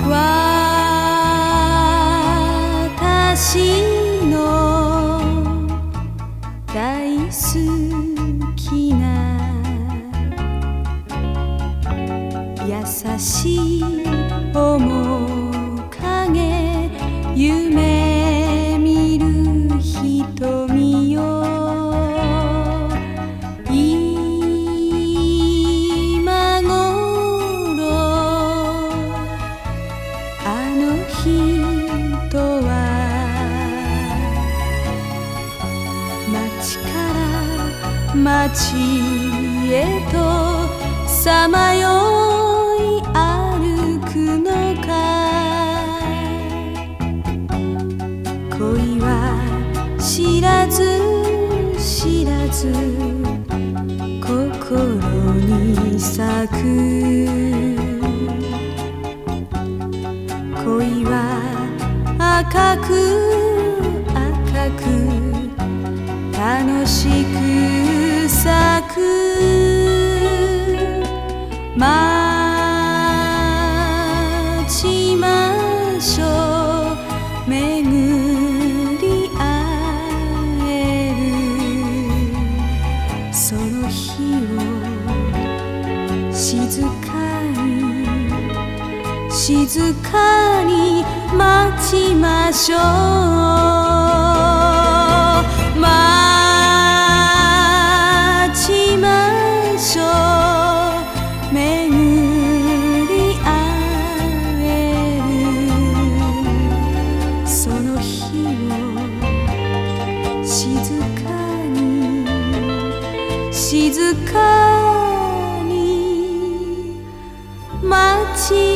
私のきな優しい面影夢街へとさまよい歩くのか恋は知らず知らず心に咲く恋は赤く赤く楽しく静かに静かに待ちましょう待ちましょう巡り会えるその日を静かに静かに待ちま